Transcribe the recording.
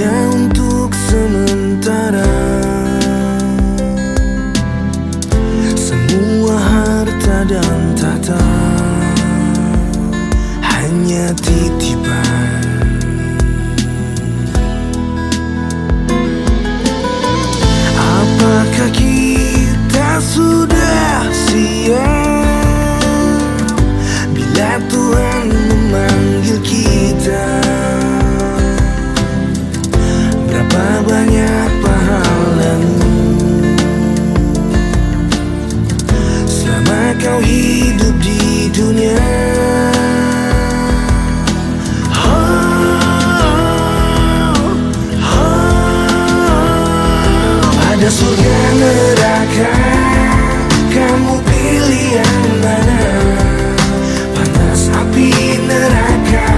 saja untuk sementara. Semua harta dan tata Hanya titipan. Apakah kita sudah siap? Bila Tuhan banyak pahalan, Selama kau hidup di dunia. Oh, oh, oh, surga neraka Kamu pilih yang mana? Panas api neraka.